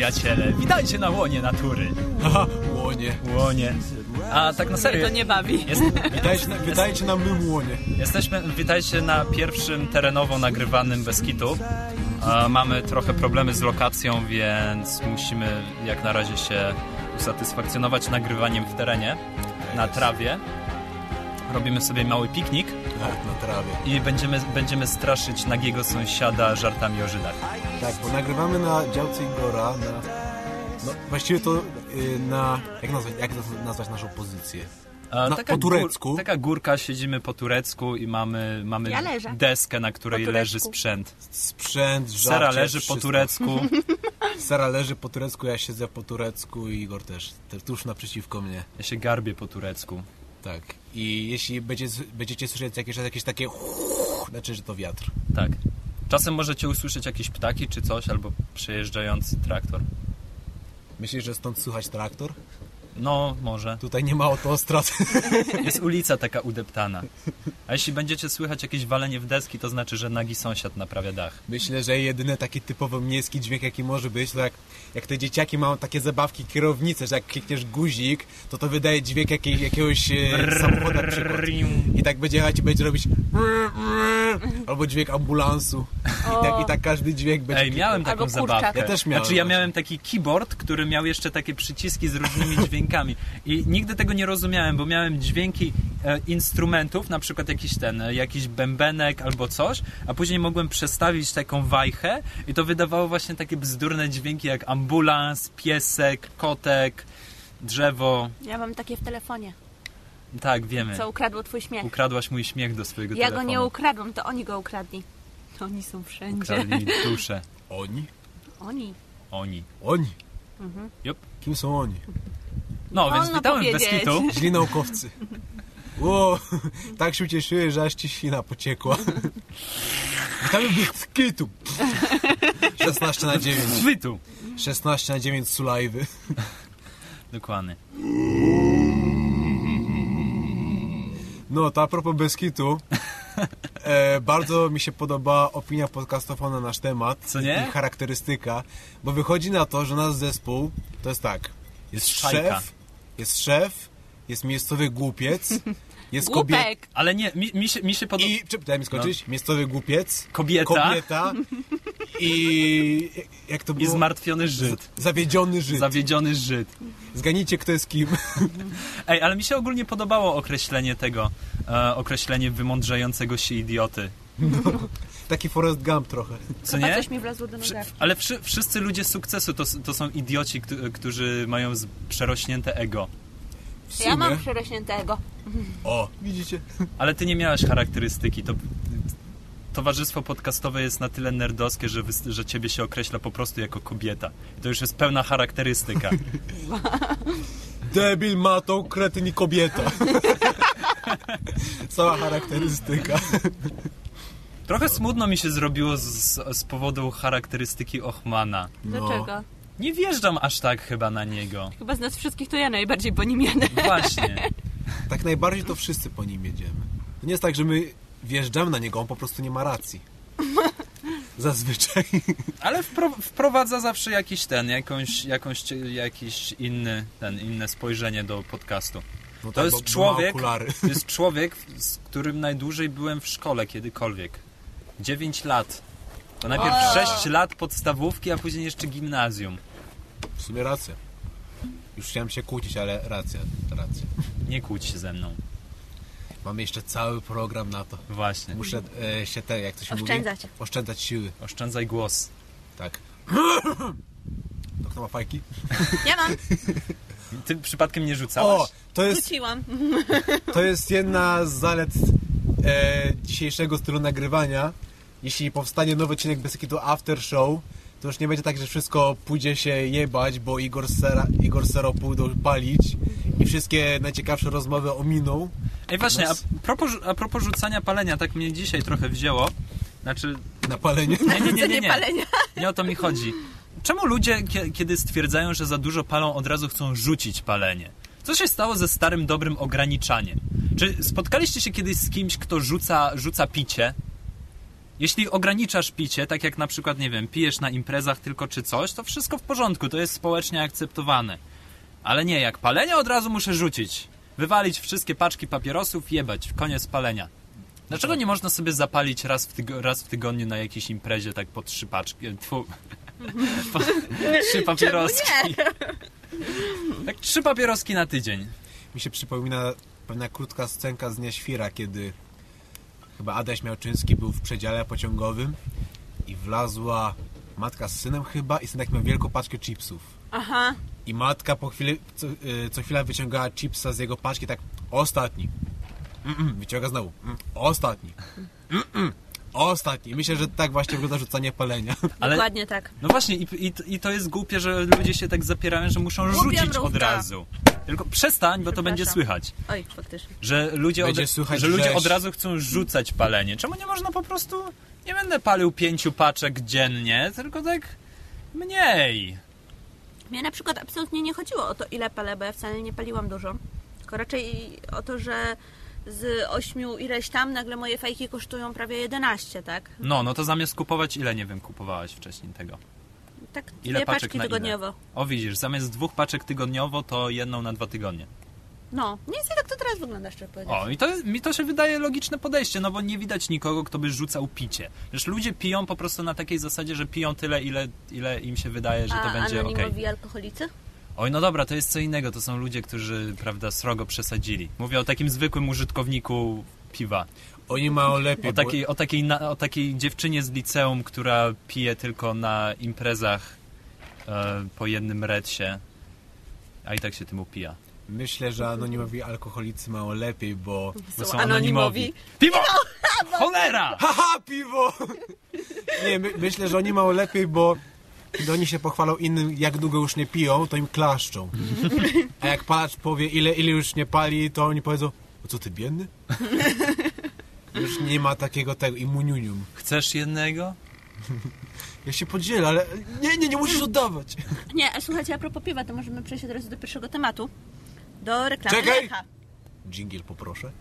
przyjaciele, witajcie na łonie natury. Haha, łonie. Łonie. A tak na Mnie serio, to nie bawi. jest, Witajcie na, witajcie na mym łonie. jesteśmy, witajcie na pierwszym terenowo nagrywanym Beskitu. A mamy trochę problemy z lokacją, więc musimy jak na razie się usatysfakcjonować nagrywaniem w terenie, na trawie. Robimy sobie mały piknik Tak, na trawie. i będziemy, będziemy straszyć nagiego sąsiada żartami o Żydach. Tak, bo nagrywamy na działce Igora, na... No, właściwie to y, na... Jak nazwać, jak nazwać naszą pozycję? Na- po turecku. taka górka, siedzimy po turecku i mamy, mamy Ja deskę, na której Po leży sprzęt. Sprzęt, żarcie, Sera leży po wszystko. turecku. Sera leży po turecku, ja siedzę po turecku i Igor też. Te- Tuż naprzeciwko mnie. Ja się garbię po turecku. Tak. I jeśli będziecie, będziecie słyszeć jakieś, jakieś takie... Znaczy, że to wiatr. Tak. Czasem możecie usłyszeć jakieś ptaki czy coś, albo przejeżdżający traktor. Myślisz, że stąd słychać traktor? No, może. Tutaj nie ma autostrad. Jest ulica taka udeptana. A jeśli będziecie słychać jakieś walenie w deski, to znaczy, że nagi sąsiad naprawia dach. Myślę, że jedyny taki typowo miejski dźwięk, jaki może być, to jak, jak te dzieciaki mają takie zabawki kierownice, że jak klikniesz guzik, to to wydaje dźwięk jakiej, jakiegoś e, samochodu na przykład. I tak będzie jechać i będzie robić albo dźwięk ambulansu. I tak, I tak każdy dźwięk będzie... Ej, miałem taką zabawkę. Ja też miałem Znaczy ja miałem taki keyboard, który miał jeszcze takie przyciski z różnymi dźwiękami. I nigdy tego nie rozumiałem, bo miałem dźwięki e, instrumentów, na przykład jakiś ten, e, jakiś bębenek albo coś, a później mogłem przestawić taką wajchę i to wydawało właśnie takie bzdurne dźwięki jak ambulans, piesek, kotek, drzewo. Ja mam takie w telefonie, Tak, wiemy. co ukradło twój śmiech. Ukradłaś mój śmiech do swojego Ja go telefonu. nie ukradłam, to oni go ukradli. Oni są wszędzie. Ukradli mi duszę. Oni? Oni. Oni. Oni? Jup. Kim są oni? No, więc Wolno witamy w powiedzieć. Beskitu. Źli naukowcy. Ło, tak się ucieszyłem, że aż ci ślina pociekła. Witamy w Beskitu. 16 na 9. Chwytu. 16 na 9 sulajwy. Dokładnie. No, to a propos Beskitu, e, bardzo mi się podoba opinia podcastowa na nasz temat. Co nie? I charakterystyka, bo wychodzi na to, że nasz zespół to jest tak. Jest Szajka. szef, jest szef, jest miejscowy głupiec, jest kobieta. Ale nie, mi, mi się, mi się podoba... I, czy, daj mi skończyć, miejscowy głupiec, Kobieta. kobieta i jak to I było? zmartwiony Żyd. Zawiedziony Żyd. Zawiedziony Żyd. Zganijcie, kto jest kim. Ej, ale mi się ogólnie podobało określenie tego, e, określenie wymądrzającego się idioty. Taki Forrest Gump trochę. Co Chyba nie? coś mi wlazło do nogi. ale wszy, wszyscy ludzie sukcesu to, to są idioci, któ- którzy mają przerośnięte ego. Ja mam przerośniętego. O, widzicie? Ale ty nie miałeś charakterystyki. To, towarzystwo podcastowe jest na tyle nerdowskie, że, że ciebie się określa po prostu jako kobieta. I to już jest pełna charakterystyka. Debil, matą, kretyn i kobieta. Cała charakterystyka. Trochę smutno mi się zrobiło z, z powodu charakterystyki Ochmana. No. Dlaczego? Nie wjeżdżam aż tak chyba na niego. Chyba z nas wszystkich to ja najbardziej po nim jadę. Właśnie. Tak najbardziej to wszyscy po nim jedziemy. To nie jest tak, że my wjeżdżamy na niego, on po prostu nie ma racji. Zazwyczaj. Ale wpro, wprowadza zawsze jakiś ten, jakąś, jakąś, jakiś inny, ten, inne spojrzenie do podcastu. No To tak, jest człowiek, to jest człowiek, z którym najdłużej byłem w szkole kiedykolwiek. 9 lat. To najpierw 6 lat podstawówki, a później jeszcze gimnazjum. W sumie racja. Już chciałem się kłócić, ale racja, racja. Nie kłóć się ze mną. Mamy jeszcze cały program na to. Właśnie. Muszę e, się te, jak to się Oszczędzać. mówi? Oszczędzać siły. Oszczędzaj głos. Tak. To kto ma fajki? Ja mam. Ty przypadkiem nie rzucałaś? O, to jest, Wróciłam. to jest jedna z zalet e, dzisiejszego stylu nagrywania. Jeśli powstanie nowy odcinek bez jakiego after show, to już nie będzie tak, że wszystko pójdzie się jebać, bo Igor Sera, Igor Sero pójdą palić i wszystkie najciekawsze rozmowy ominą. Ej, właśnie, a propos, a propos rzucania palenia, tak mnie dzisiaj trochę wzięło. Znaczy, Na palenie. nie, nie, nie, nie, nie nie. palenia. Nie o to mi chodzi. Czemu ludzie, kie- kiedy stwierdzają, że za dużo palą, od razu chcą rzucić palenie? Co się stało ze starym, dobrym ograniczaniem? Czy spotkaliście się kiedyś z kimś, kto rzuca, rzuca picie? Jeśli ograniczasz picie, tak jak na przykład, nie wiem, pijesz na imprezach tylko czy coś, to wszystko w porządku, to jest społecznie akceptowane. Ale nie, jak palenie od razu muszę rzucić. Wywalić wszystkie paczki papierosów, jebać, koniec palenia. Dlaczego nie można sobie zapalić raz w, tygo- raz w tygodniu na jakiejś imprezie tak po trzy paczki, e, tfu, po, trzy papieroski? Tak trzy papieroski na tydzień. Mi się przypomina pewna krótka scenka z Dnia Świra, kiedy chyba Adaś Miałczyński był w przedziale pociągowym i wlazła matka z synem chyba i synek miał wielką paczkę chipsów. Aha. I matka po chwili, co, y, co chwila wyciągała chipsa z jego paczki, tak ostatni. Mm-mm, wyciąga znowu. Mm, ostatni. Mm-mm, ostatni. Myślę, że tak właśnie wygląda rzucanie palenia. Ale, Dokładnie tak. no właśnie, i, i, i to jest głupie, że ludzie się tak zapierają, że muszą Głupia rzucić od mrówka. razu. Tylko przestań, bo to będzie słychać. Oj, faktycznie. Że ludzie, od, słychać że ludzie od razu chcą rzucać palenie. Czemu nie można po prostu... Nie będę palił pięciu paczek dziennie, tylko tak mniej. Mnie na przykład absolutnie nie chodziło o to, ile palę, bo ja wcale nie paliłam dużo. Tylko raczej o to, że z ośmiu ileś tam nagle moje fajki kosztują prawie 11, tak? No, no to zamiast kupować, ile, nie wiem, kupowałaś wcześniej tego? Tak, Ile dwie paczek paczki na ile? tygodniowo. O widzisz, zamiast dwóch paczek tygodniowo, to jedną na dwa tygodnie. No, mniej więcej tak to teraz wygląda, szczerze powiedziawszy. O, i to, mi to się wydaje logiczne podejście, no bo nie widać nikogo, kto by rzucał picie. Wiesz, ludzie piją po prostu na takiej zasadzie, że piją tyle, ile, ile im się wydaje, że to A będzie okej. anonimowi alkoholicy? Oj, no dobra, to jest co innego, to są ludzie, którzy, prawda, srogo przesadzili. Mówię o takim zwykłym użytkowniku piwa. Oni mają lepiej. O bo- takiej, o takiej, na, o takiej dziewczynie z liceum, która pije tylko na imprezach e, po jednym redsie, a i tak się tym upija. Myślę, że anonimowi alkoholicy mają lepiej, bo... Bo Są anonimowi. Piwo! Cholera! Haha, piwo! Nie, my, myślę, że oni mają lepiej, bo kiedy oni się pochwalą innym, jak długo już nie piją, to im klaszczą. A jak palacz powie, ile, ile już nie pali, to oni powiedzą, o co ty, biedny? Już nie ma takiego tego immuniunium. Chcesz jednego? Ja się podzielę, ale nie, nie, nie musisz oddawać. Nie, a słuchajcie, a propos piwa, to możemy przejść od razu do pierwszego tematu. Do reklamy Czekaj! Lecha. Dżingiel poproszę.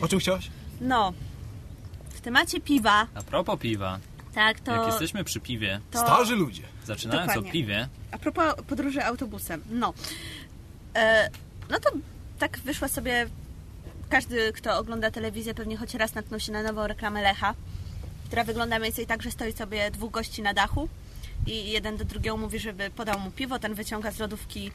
O czym chciałaś? No, temacie piwa, A propos piwa, tak, to... jak jesteśmy przy piwie, to... Starzy ludzie. zaczynając Dokładnie. o piwie, A propos podróży autobusem, no. E, no to tak wyszła sobie. Każdy, kto ogląda telewizję, pewnie choć raz natknął się na nową reklamę Lecha, która wygląda mniej więcej tak, że stoi sobie dwóch gości na dachu i jeden do drugiego mówi, żeby podał mu piwo, ten wyciąga z lodówki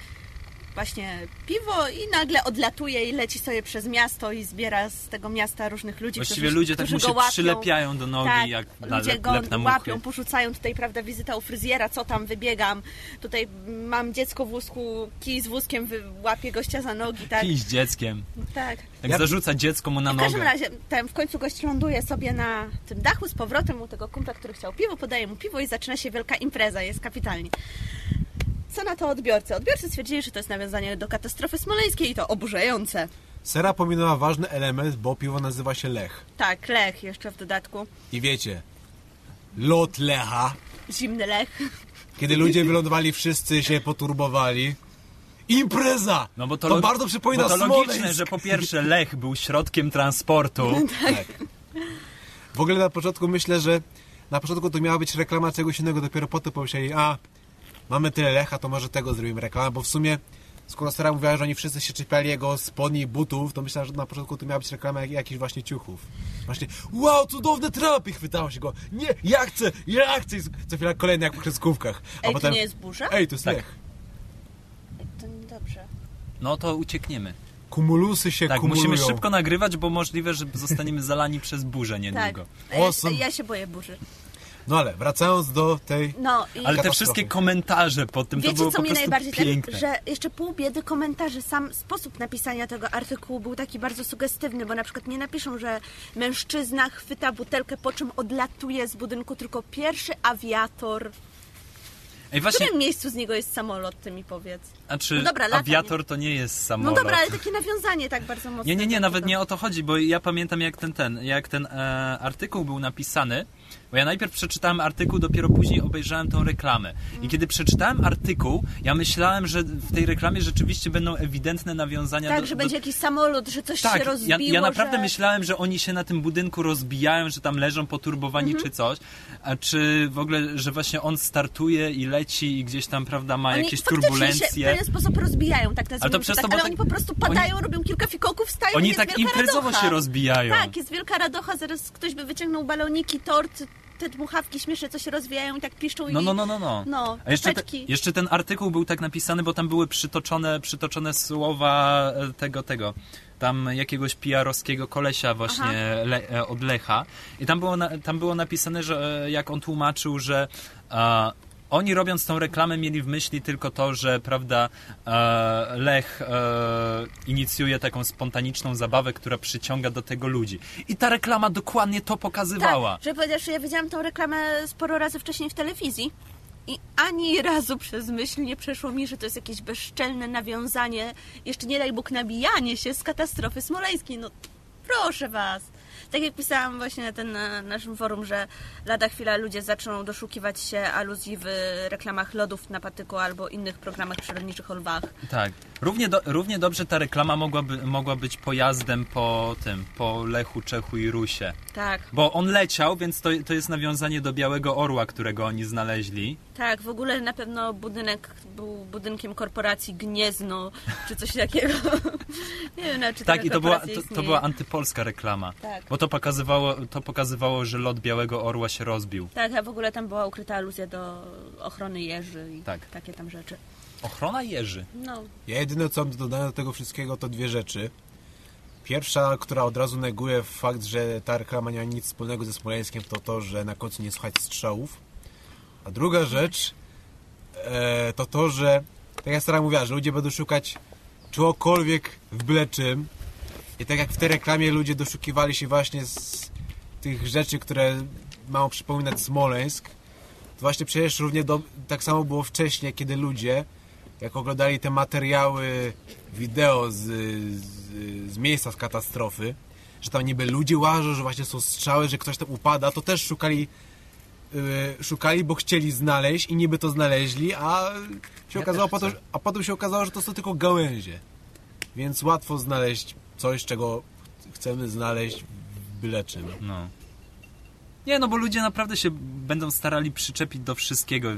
właśnie piwo i nagle odlatuje i leci sobie przez miasto i zbiera z tego miasta różnych ludzi, właściwie którzy, ludzie tak którzy mu się go łapią. przylepiają do nogi, Tak, jak na ludzie lep, go lep na muchy. łapią, porzucają tutaj, prawda, wizyta u fryzjera, co tam, wybiegam, tutaj mam dziecko w wózku, kij z wózkiem, wy- łapię gościa za nogi, tak, Kij z dzieckiem. tak. Jak Ja- zarzuca dziecko mu na W każdym nogę. razie, ten w końcu gość ląduje sobie na tym dachu z powrotem u tego kumpla, który chciał piwo, podaje mu piwo i zaczyna się wielka impreza, jest kapitalnie. Co na to odbiorcy? Odbiorcy stwierdzili, że to jest nawiązanie do katastrofy smoleńskiej i to oburzające. Sera pominęła ważny element, bo piwo nazywa się Lech. Tak, lech jeszcze w dodatku. I wiecie, lot Lecha, Zimny lech. kiedy ludzie wylądowali, wszyscy się poturbowali. Impreza! No bo to, to bardzo przypomina bo to Smoleńsk. logiczne, że po pierwsze Lech był środkiem transportu. Tak. W ogóle na początku myślę, że na początku to miała być reklama czegoś innego, dopiero potem pomyśleli, a mamy tyle Lecha, to może tego zrobimy reklamę, bo w sumie skoro Sera mówiła, że oni wszyscy się czepiali jego spodni i butów, to myślałem, że na początku to miała być reklama jak, jakichś właśnie ciuchów. Właśnie, wow, cudowne trapy! Chwytało się go, nie, ja chcę, ja chcę! I co chwila kolejny jak po kreskówkach. A Ej, potem, to nie jest burza? ej, to jest Tak. Lech. To niedobrze. No to uciekniemy. Kumulusy się Tak, kumulują. musimy szybko nagrywać, bo możliwe, że zostaniemy zalani przez burzę Tak. niedługo. A Ja, Awesome. ja się boję burzy. No ale wracając do tej... No i Ale te wszystkie komentarze po tym to wiecie było co po mnie najbardziej piękne. tak, że jeszcze pół biedy komentarzy, sam sposób napisania tego artykułu był taki bardzo sugestywny, bo na przykład nie napiszą, że mężczyzna chwyta butelkę, po czym odlatuje z budynku, tylko pierwszy awiator. Ej, W właśnie, którym miejscu z niego jest samolot, ty mi powiedz? a czy No dobra, awiator to nie jest No samolot? dobra, ale takie nawiązanie tak bardzo mocne. Nie, nie, nie, nawet tego. nie o to chodzi, bo ja pamiętam jak ten, ten, jak ten e, artykuł był napisany, Bo ja najpierw przeczytałem artykuł, dopiero później obejrzałem tą reklamę. I kiedy przeczytałem artykuł, ja myślałem, że w tej reklamie rzeczywiście będą ewidentne nawiązania Tak, do, że do... będzie jakiś samolot, że coś Tak, się ja, rozbiło, ja naprawdę że... myślałem, że oni się na tym budynku rozbijają, że tam leżą poturbowani Mhm. czy coś, a czy w ogóle, że właśnie on startuje i leci i gdzieś tam, prawda, ma Oni jakieś turbulencje. się w pewien sposób rozbijają, tak nazwijmy to to przez tak, to, ale tak- oni po prostu padają, robią kilka fikołków, wstają i Oni tak imprezowo radocha. się rozbijają. Tak, jest wielka radocha, zaraz ktoś by wyciągnął baloniki, tort, te dmuchawki śmieszne, co się rozwijają i tak piszczą No, i... no, no, no, no. No, A jeszcze, te, jeszcze ten artykuł był tak napisany, bo tam były przytoczone, przytoczone słowa e, tego, tego, tam jakiegoś PR-owskiego kolesia właśnie le, e, od Lecha. I tam było, na, tam było napisane, że e, jak on tłumaczył, że oni robiąc tą reklamę mieli w myśli tylko to, że prawda e, Lech e, inicjuje taką spontaniczną zabawę, która przyciąga do tego ludzi. I ta reklama dokładnie to pokazywała. Tak, że że ja widziałam tą reklamę sporo razy wcześniej w telewizji i ani razu przez myśl nie przeszło mi, że to jest jakieś bezczelne nawiązanie, jeszcze nie daj Bóg nabijanie się z katastrofy smoleńskiej. No proszę Was. Tak jak pisałam właśnie na tym na naszym forum, że lada chwila ludzie zaczną doszukiwać się aluzji w reklamach lodów na patyku albo innych programach przyrodniczych o lwach. Tak. Równie, do, równie dobrze ta reklama mogłaby, mogła być pojazdem po tym, po Lechu, Czechu i Rusie. Tak, Bo on leciał, więc to, to jest nawiązanie do Białego Orła, którego oni znaleźli. tak, w ogóle na pewno budynek był budynkiem korporacji Gniezno, czy coś takiego. nie wiem, czy Tak, i to była, to, była antypolska reklama. Tak. Bo to pokazywało, to pokazywało, że lot Białego Orła się rozbił. Tak, a w ogóle tam była ukryta aluzja do ochrony jeży i Tak. takie tam rzeczy. Ochrona jeży. No, Ja jedyne co dodałem do tego wszystkiego to dwie rzeczy. Pierwsza, która od razu neguje fakt, że ta reklama nie ma nic wspólnego ze Smoleńskiem, to to, że na końcu nie słychać strzałów. A druga rzecz e, to to, że tak jak Stara mówiła, że ludzie będą szukać czegokolwiek w byle czym. I tak jak w tej reklamie ludzie doszukiwali się właśnie z tych rzeczy, które mają przypominać Smoleńsk, to właśnie przecież równie do, tak samo było wcześniej, kiedy ludzie, jak oglądali te materiały wideo z, z, z miejsca z katastrofy, że tam niby ludzie łażą, że właśnie są strzały, że ktoś tam upada, to też szukali yy, szukali, bo chcieli znaleźć i niby to znaleźli, a się Ja okazało potem, a potem się okazało, że to są tylko gałęzie. Więc łatwo znaleźć coś, czego chcemy znaleźć w byle czym. No. Nie, no bo ludzie naprawdę się będą starali przyczepić do wszystkiego.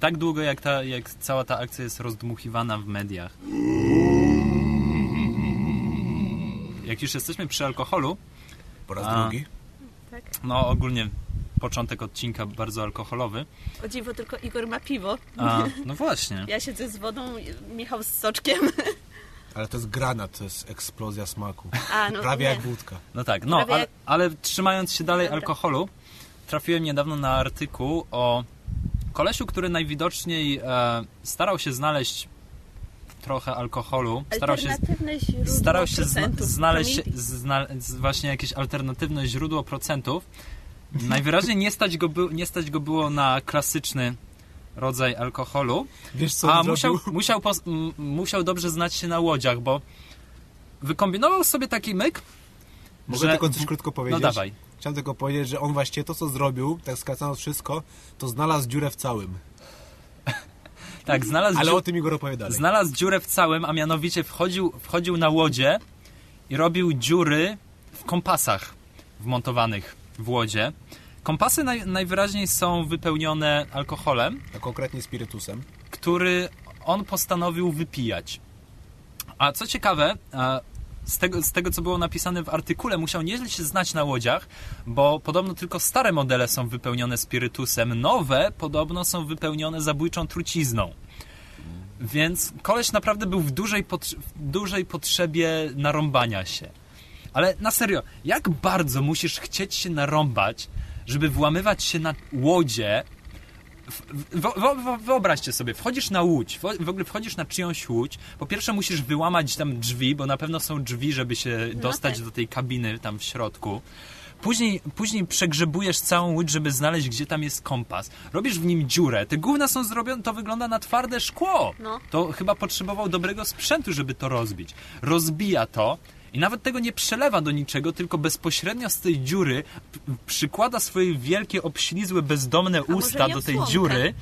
Tak długo, jak, ta, jak cała ta akcja jest rozdmuchiwana w mediach. Jak już jesteśmy przy alkoholu, Po raz A. drugi. tak. no ogólnie początek odcinka bardzo alkoholowy. O dziwo, tylko Igor ma piwo. A, no właśnie. Ja siedzę z wodą, Michał z soczkiem. Ale to jest granat, to jest eksplozja smaku. A, no Prawie nie. jak wódka. No tak, no, Prawie ale, ale trzymając się dalej Dobra. alkoholu, trafiłem niedawno na artykuł o kolesiu, który najwidoczniej e, starał się znaleźć trochę alkoholu, starał się, Alternatywne źródło starał się zna, procentów. znaleźć zna, właśnie jakieś alternatywne źródło procentów. Najwyraźniej nie stać go, by, nie stać go było na klasyczny rodzaj alkoholu, Wiesz co a musiał, musiał, musiał dobrze znać się na łodziach, bo wykombinował sobie taki myk, Mogę że- tylko coś krótko powiedzieć? No dawaj. Chciałem tylko powiedzieć, że on właśnie to, co zrobił, tak skracając wszystko, to znalazł dziurę w całym. Tak, znalazł, Ale dziu- o tym Igor opowie dalej. znalazł dziurę w całym, a mianowicie wchodził, wchodził na łodzie i robił dziury w kompasach wmontowanych w łodzie. Kompasy naj, najwyraźniej są wypełnione alkoholem, A konkretnie spirytusem. który on postanowił wypijać. A co ciekawe, z tego, z tego co było napisane w artykule, musiał nieźle się znać na łodziach, bo podobno tylko stare modele są wypełnione spirytusem, nowe podobno są wypełnione zabójczą trucizną. Więc koleś naprawdę był w dużej, potrze- w dużej potrzebie narąbania się. Ale na serio, jak bardzo musisz chcieć się narąbać, żeby włamywać się na łodzie Wyobraźcie sobie, wchodzisz na łódź, w ogóle wchodzisz na czyjąś łódź, po pierwsze musisz wyłamać tam drzwi, bo na pewno są drzwi, żeby się dostać tak. do tej kabiny tam w środku. Później, później przegrzebujesz całą łódź, żeby znaleźć, gdzie tam jest kompas. Robisz w nim dziurę. Te gówna są zrobione, to wygląda na twarde szkło. No. To chyba potrzebował dobrego sprzętu, żeby to rozbić. Rozbija to I nawet tego nie przelewa do niczego, tylko bezpośrednio z tej dziury przykłada swoje wielkie, obślizłe, bezdomne może usta do tej słomkę? dziury.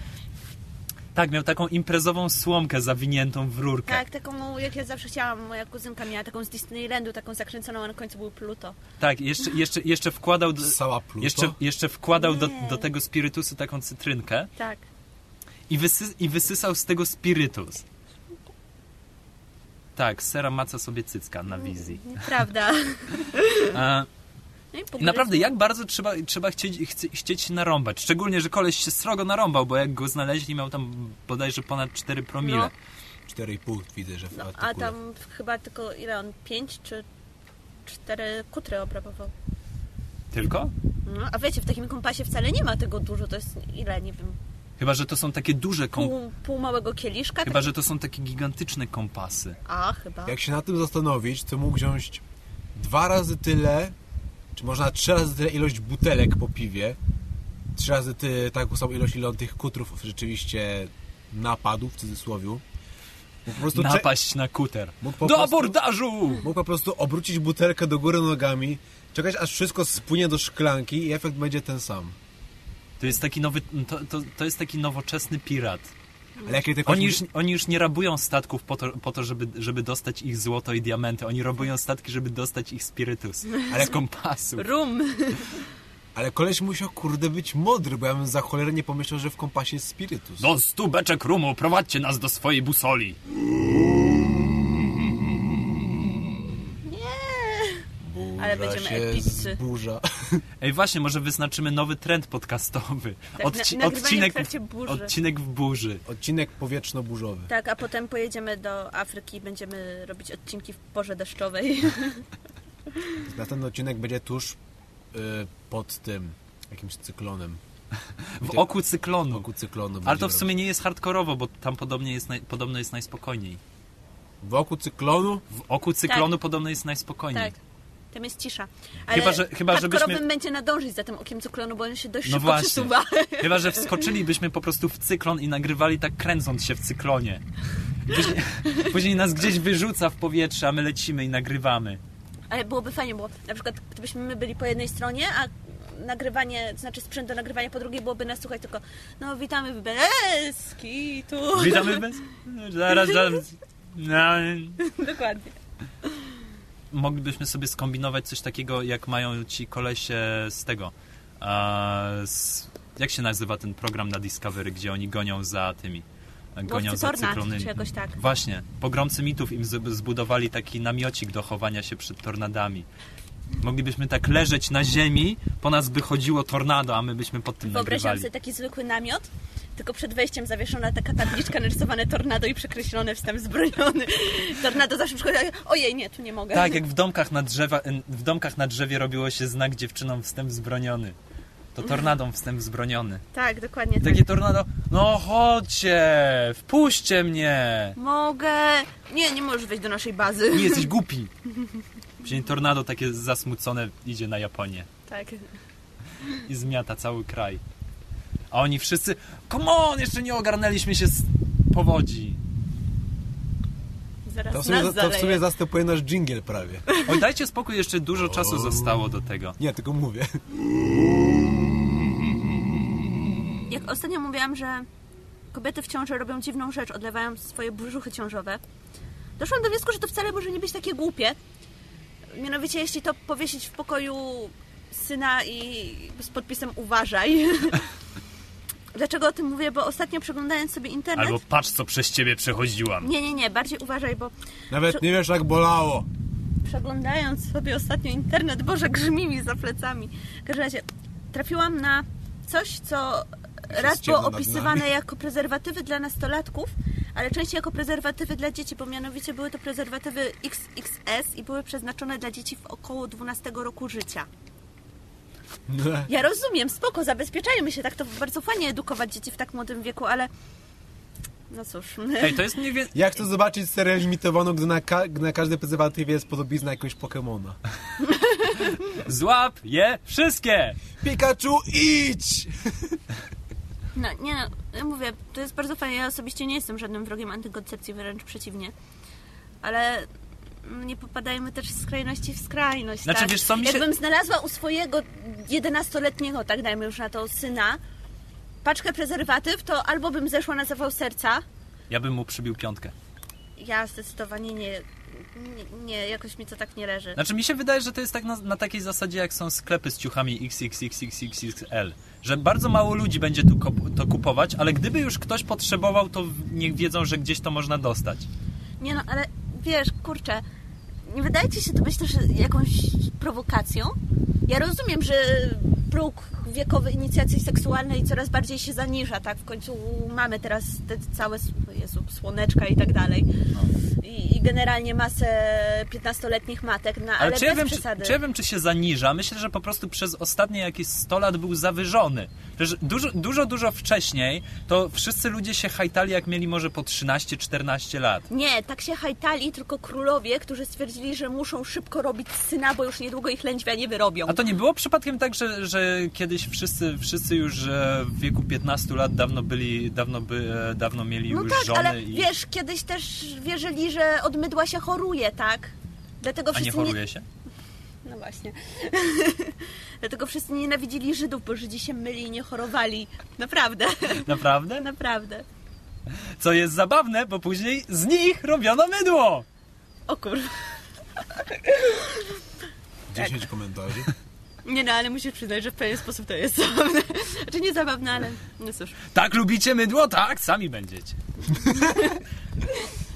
Tak, miał taką imprezową słomkę zawiniętą w rurkę. Tak, taką, jak ja zawsze chciałam, moja kuzynka miała taką z Disneylandu, taką zakręconą, a na końcu był Pluto. Tak, jeszcze, jeszcze, jeszcze wkładał, do, Pluto. jeszcze, jeszcze wkładał do, do tego spirytusu taką cytrynkę Tak. i, wysy, i wysysał z tego spirytus. Tak, sera maca sobie cycka na wizji. Nieprawda. A, No i, I naprawdę, jak bardzo trzeba, trzeba chcieć, chcieć się narąbać. Szczególnie, że koleś się srogo narąbał, bo jak go znaleźli, miał tam bodajże ponad 4 promile. No. 4,5 widzę, że w No, a tam chyba tylko ile on? Pięć czy cztery kutry obrabował. Tylko? No, a wiecie, w takim kompasie wcale nie ma tego dużo, to jest ile, nie wiem, Chyba, że to są takie duże kom... pół, pół małego kieliszka? Chyba, że to są takie gigantyczne kompasy. A, chyba. Jak się na tym zastanowić, to mógł wziąć dwa razy tyle, czy można trzy razy tyle ilość butelek po piwie, trzy razy ty, taką samą ilość, ile on tych kutrów rzeczywiście napadł, w cudzysłowie. Mógł po prostu, Napaść na kuter. mógł po Do prostu, abordażu! mógł po prostu obrócić butelkę do góry nogami, czekać aż wszystko spłynie do szklanki i efekt będzie ten sam. To jest taki nowy, to, to, to jest taki nowoczesny pirat. Ale jakie te Oni już, oni już nie rabują statków po to, po to żeby, żeby dostać ich złoto i diamenty. Oni rabują statki, żeby dostać ich spirytus. Ale kompasu. Rum. Ale koleś musiał, kurde, być modry, bo ja bym za cholerę nie pomyślał, że w kompasie jest spirytus. Do stu beczek rumu, prowadźcie nas do swojej busoli. Ale będziemy się epiccy. Burza. Ej, właśnie, może wyznaczymy nowy trend podcastowy. Tak, Odci- na- odcinek, w trakcie burzy. odcinek w burzy. Odcinek powietrzno-burzowy. Tak, a potem pojedziemy do Afryki i będziemy robić odcinki w porze deszczowej. Następny odcinek będzie tuż y, pod tym, jakimś cyklonem. W oku cyklonu. Wokół cyklonu. Ale to w sumie nie jest hardkorowo, bo tam podobnie jest naj, podobno jest najspokojniej. robić. Wokół cyklonu? W oku cyklonu podobno jest najspokojniej. tak. Tam jest cisza. Ale Chyba, że- chyba, żebyśmy- będzie nadążyć za tym okiem cyklonu, bo on się dość No szybko właśnie. przesuwa. Chyba, że wskoczylibyśmy po prostu w cyklon i nagrywali tak kręcąc się w cyklonie. Później, później nas gdzieś wyrzuca w powietrze, a my lecimy i nagrywamy. Ale byłoby fajnie, bo na przykład gdybyśmy my byli po jednej stronie, a nagrywanie, to znaczy sprzęt do nagrywania po drugiej byłoby nas słuchać tylko no witamy w Beneski, tu. Witamy bez... Zaraz, zaraz... No, Dokładnie. Moglibyśmy sobie skombinować coś takiego, jak mają ci kolesie z tego. Z, jak się nazywa ten program na Discovery, gdzie oni gonią za tymi. Gonią Łowcy za cyklonymi. czy jakoś tak. Właśnie. Pogromcy mitów im zbudowali taki namiocik do chowania się przed tornadami. Moglibyśmy tak leżeć na ziemi, po nas by chodziło tornado, a my byśmy pod tym nagrywali. sobie taki zwykły namiot, tylko przed wejściem zawieszona taka tabliczka narysowane tornado i przekreślone wstęp zbrojony. Tornado zawsze przychodzi, ojej, nie, tu nie mogę. Tak, jak w domkach, na drzewa, w domkach na drzewie robiło się znak dziewczynom wstęp wzbroniony. To tornadą wstęp wzbroniony. Tak, dokładnie tak. Takie tornado, no chodźcie, wpuśćcie mnie. Mogę. Nie, nie możesz wejść do naszej bazy. Nie, jesteś głupi. Później tornado takie zasmucone idzie na Japonię Tak. i zmiata cały kraj. A oni wszyscy, come on, jeszcze nie ogarnęliśmy się z powodzi. Zaraz To w, sumie, nas to w sumie zastępuje nasz jingle prawie. Oj, dajcie spokój, jeszcze dużo czasu zostało do tego. Nie, tylko mówię. Jak ostatnio mówiłam, że kobiety w ciąży robią dziwną rzecz, odlewają swoje brzuchy ciążowe, doszłam do wniosku, że to wcale może nie być takie głupie. Mianowicie, jeśli to powiesić w pokoju syna i z podpisem uważaj. Dlaczego o tym mówię? Bo ostatnio przeglądając sobie internet... Albo patrz, co przez ciebie przechodziłam. Nie, nie, nie, bardziej uważaj, bo Nawet nie wiesz, jak bolało. przeglądając sobie ostatnio internet, Boże, grzmi mi za plecami. W każdym razie trafiłam na coś, co raz było opisywane jako prezerwatywy dla nastolatków, ale częściej jako prezerwatywy dla dzieci, bo mianowicie były to prezerwatywy XXS i były przeznaczone dla dzieci w około 12 roku życia. Ja rozumiem, spoko, zabezpieczajmy się, tak to bardzo fajnie edukować dzieci w tak młodym wieku, ale no cóż. Ej, to jest mniej więcej... Jak chcę zobaczyć serial limitowaną, gdy na, ka- gdy na każdej prezerwatywie jest podobizna jakiegoś Pokemona. Złap je wszystkie! Pikachu, idź! No, nie, no, ja mówię, to jest bardzo fajne. Ja osobiście nie jestem żadnym wrogiem antykoncepcji, wręcz przeciwnie. Ale nie popadajmy też z skrajności w skrajność. Znaczy, tak? wiesz co, mi się- Jakbym znalazła u swojego 11-letniego, tak dajmy już na to, syna, paczkę prezerwatyw, to albo bym zeszła na zawał serca. Ja bym mu przybił piątkę. Ja zdecydowanie nie, nie, nie jakoś mi to tak nie leży. Znaczy mi się wydaje, że to jest tak na, na takiej zasadzie, jak są sklepy z ciuchami XXXXXL. Że bardzo mało ludzi będzie tu to kupować, ale gdyby już ktoś potrzebował, to niech wiedzą, że gdzieś to można dostać. Nie no, ale wiesz, kurczę, nie wydaje ci się to być też jakąś prowokacją? Ja rozumiem, że próg wiekowy inicjacji seksualnej coraz bardziej się zaniża, tak? W końcu mamy teraz te całe Jezu, słoneczka i tak dalej. I generalnie masę 15-letnich matek, no, ale, Ale, czy, ja wiem, czy, przesady. czy ja wiem, czy się zaniża? Myślę, że po prostu przez ostatnie jakieś 100 lat był zawyżony. Przecież dużo, dużo, dużo wcześniej to wszyscy ludzie się hajtali, jak mieli może po 13-14 lat. Nie, tak się hajtali tylko królowie, którzy stwierdzili, że muszą szybko robić syna, bo już niedługo ich lędźwia nie wyrobią. A to nie było przypadkiem tak, że, że kiedyś wszyscy, wszyscy już e, w wieku 15 lat dawno byli, dawno, by, e, dawno mieli No już tak, żony ale i... wiesz, kiedyś też wierzyli, że od mydła się choruje, tak? Dlatego A nie wszyscy choruje się? No właśnie. Dlatego wszyscy nienawidzili Żydów, bo Żydzi się myli i nie chorowali. Naprawdę. Naprawdę? Naprawdę. Co jest zabawne, bo później z nich robiono mydło! O kurwa. 10 komentarzy. Nie no, ale musisz przyznać, że w pewien sposób to jest zabawne. Znaczy nie zabawne, ale no cóż. Tak lubicie mydło? Tak, sami będziecie.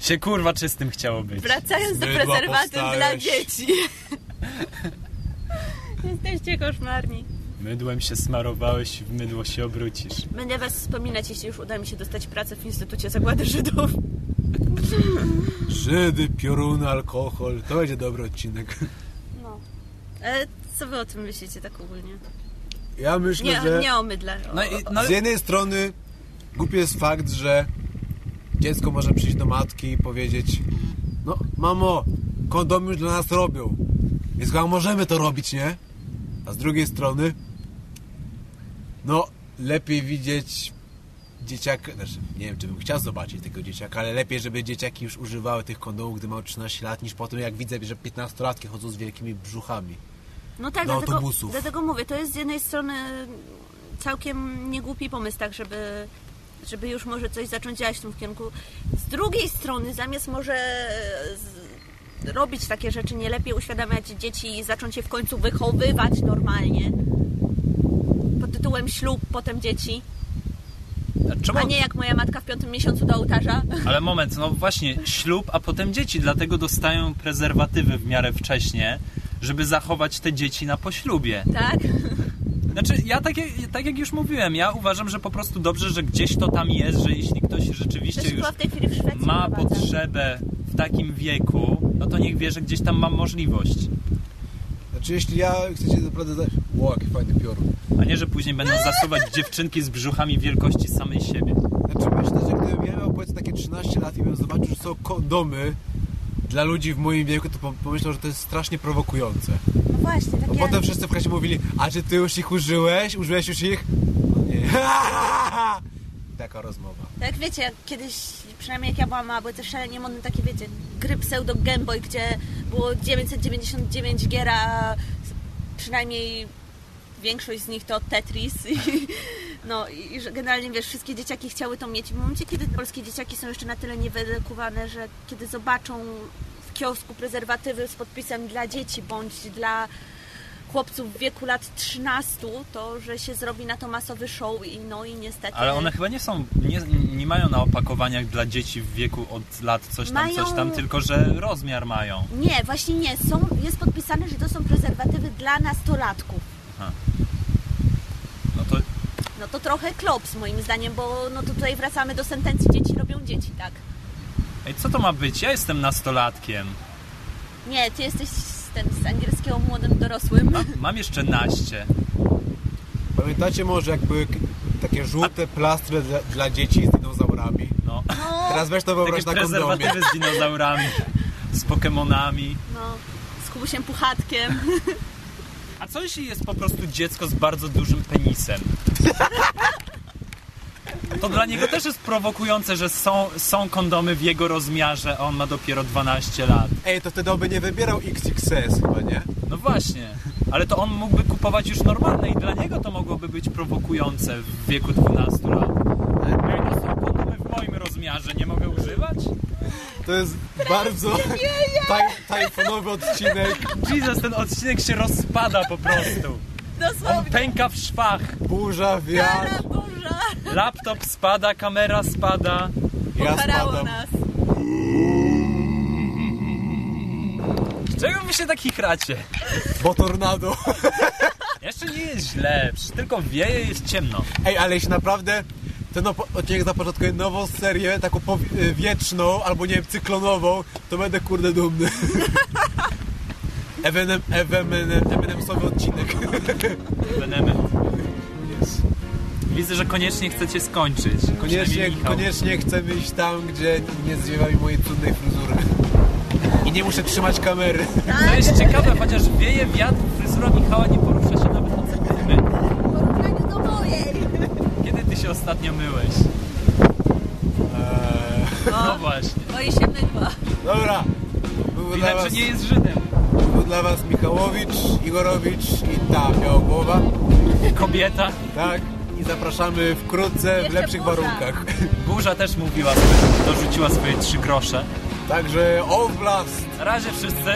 Się kurwa czystym chciało być. Wracając do prezerwatyw dla dzieci. Jesteście koszmarni. Mydłem się smarowałeś, w mydło się obrócisz. Będę was wspominać, jeśli już uda mi się dostać pracę w Instytucie Zagłady Żydów. Żydy, pioruny, alkohol. To będzie dobry odcinek. No. E, co wy o tym myślicie tak ogólnie? Ja myślę, Nie, że nie o mydle. O, No i, no, z jednej strony głupi jest fakt, że dziecko może przyjść do matki i powiedzieć no mamo, kondomy już dla nas robią. Więc chyba możemy to robić, nie? A z drugiej strony no lepiej widzieć dzieciaka, znaczy nie wiem, czy bym chciał zobaczyć tego dzieciaka, ale lepiej, żeby dzieciaki już używały tych kondomów, gdy mają 13 lat, niż potem jak widzę, że 15-latki chodzą z wielkimi brzuchami. No tak, do dlatego, autobusów. dlatego mówię, to jest z jednej strony całkiem niegłupi pomysł, tak, żeby, żeby już może coś zacząć działać w tym kierunku. Z drugiej strony, zamiast może z, robić takie rzeczy, nie lepiej uświadamiać dzieci i zacząć je w końcu wychowywać normalnie. Pod tytułem ślub, potem dzieci, czemu, a nie jak moja matka w piątym miesiącu do ołtarza. Ale moment, no właśnie, ślub, a potem dzieci, dlatego dostają prezerwatywy w miarę wcześnie, żeby zachować te dzieci na poślubie. Tak? Znaczy, ja tak jak, tak jak już mówiłem, ja uważam, że po prostu dobrze, że gdzieś to tam jest, że jeśli ktoś To rzeczywiście już chyba w tej chwili w Szwecji ma potrzebę w takim wieku, no to niech wie, że gdzieś tam mam możliwość. Znaczy jeśli ja chcecie naprawdę zdać, o jaki fajny piorun. A nie, że później będą zasuwać dziewczynki z brzuchami wielkości samej siebie. Znaczy myślę, że gdybym ja miał powiedzmy takie 13 lat i bym zobaczył, że są kondomy dla ludzi w moim wieku, to po- pomyślał, że to jest strasznie prowokujące. No właśnie, takie... Bo potem wszyscy w klasie mówili, a czy ty już ich użyłeś? Użyłeś już ich? No nie. Taka rozmowa. Tak wiecie, jak kiedyś, przynajmniej jak ja byłam mała, były też szalenie modne takie, wiecie, gry pseudo Game Boy, gdzie było 999 gier, a przynajmniej większość z nich to Tetris. I, no i generalnie, wiesz, wszystkie dzieciaki chciały to mieć. W momencie, kiedy polskie dzieciaki są jeszcze na tyle niewyedukowane, że kiedy zobaczą w kiosku prezerwatywy z podpisem dla dzieci, bądź dla chłopców w wieku lat 13, to że się zrobi na to masowy show i no i niestety... Ale one chyba nie są, nie, nie mają na opakowaniach dla dzieci w wieku od lat coś tam, Mają- coś tam, tylko że rozmiar mają. Nie, właśnie nie. Są, jest podpisane, że to są prezerwatywy dla nastolatków. No to trochę klops moim zdaniem, bo no to tutaj wracamy do sentencji dzieci robią dzieci, tak? Ej, co to ma być? Ja jestem nastolatkiem. Nie, ty jesteś z, ten, z angielskiego młodym dorosłym. Mam, mam jeszcze naście. Pamiętacie może jak były takie żółte plastry dla, dla dzieci z dinozaurami? No. No, Teraz weź to wyobraź Takie na kondomie. z dinozaurami, z Pokemonami. no, z Kubusiem Puchatkiem. A co jeśli jest po prostu dziecko z bardzo dużym penisem? To dla niego też jest prowokujące, że są, są kondomy w jego rozmiarze, a on ma dopiero 12 lat. Ej, to wtedy on by nie wybierał XXS chyba, nie? No właśnie. Ale to on mógłby kupować już normalne i dla niego to mogłoby być prowokujące w wieku 12 lat. Ej, no są kondomy w moim rozmiarze, nie mogę używać? To jest bardzo taj, tajfonowy odcinek. Jesus, ten odcinek się rozpada po prostu. On Dosłownie. pęka w szwach. Burza, wiatr, Kara burza. Laptop spada, kamera spada. ja spadam. nas. Czego wy się tak chichracie? Bo tornado. Jeszcze nie jest źle, przecież tylko wieje jest ciemno. Ej, ale jeśli naprawdę ten odcinek zapoczątkuje nową serię, taką y, wieczną, albo nie wiem, cyklonową, to będę kurde dumny. Evenem, evenem, evenemsowy odcinek. Benement. Widzę, że koniecznie chcecie skończyć. Koniecznie, koniecznie chcę iść tam, gdzie nie zwiewa mi mojej cudnej fryzury. I nie muszę trzymać kamery. To jest ciekawe, chociaż wieje wiatr, fryzura Michała nie porusza się nawet na centymetr. W porównaniu do mojej. Kiedy ty się ostatnio myłeś? Eee, No właśnie. Boi się mydła. dobra. Był dla, Widać, was, że nie jest Żydem. był dla was Michałowicz, Igorowicz i ta białogłowa. Kobieta. Tak. I zapraszamy wkrótce w Jeszcze lepszych burza. warunkach. Burza też mówiła, swoje, dorzuciła swoje trzy grosze. Także Oblast! Na razie wszyscy.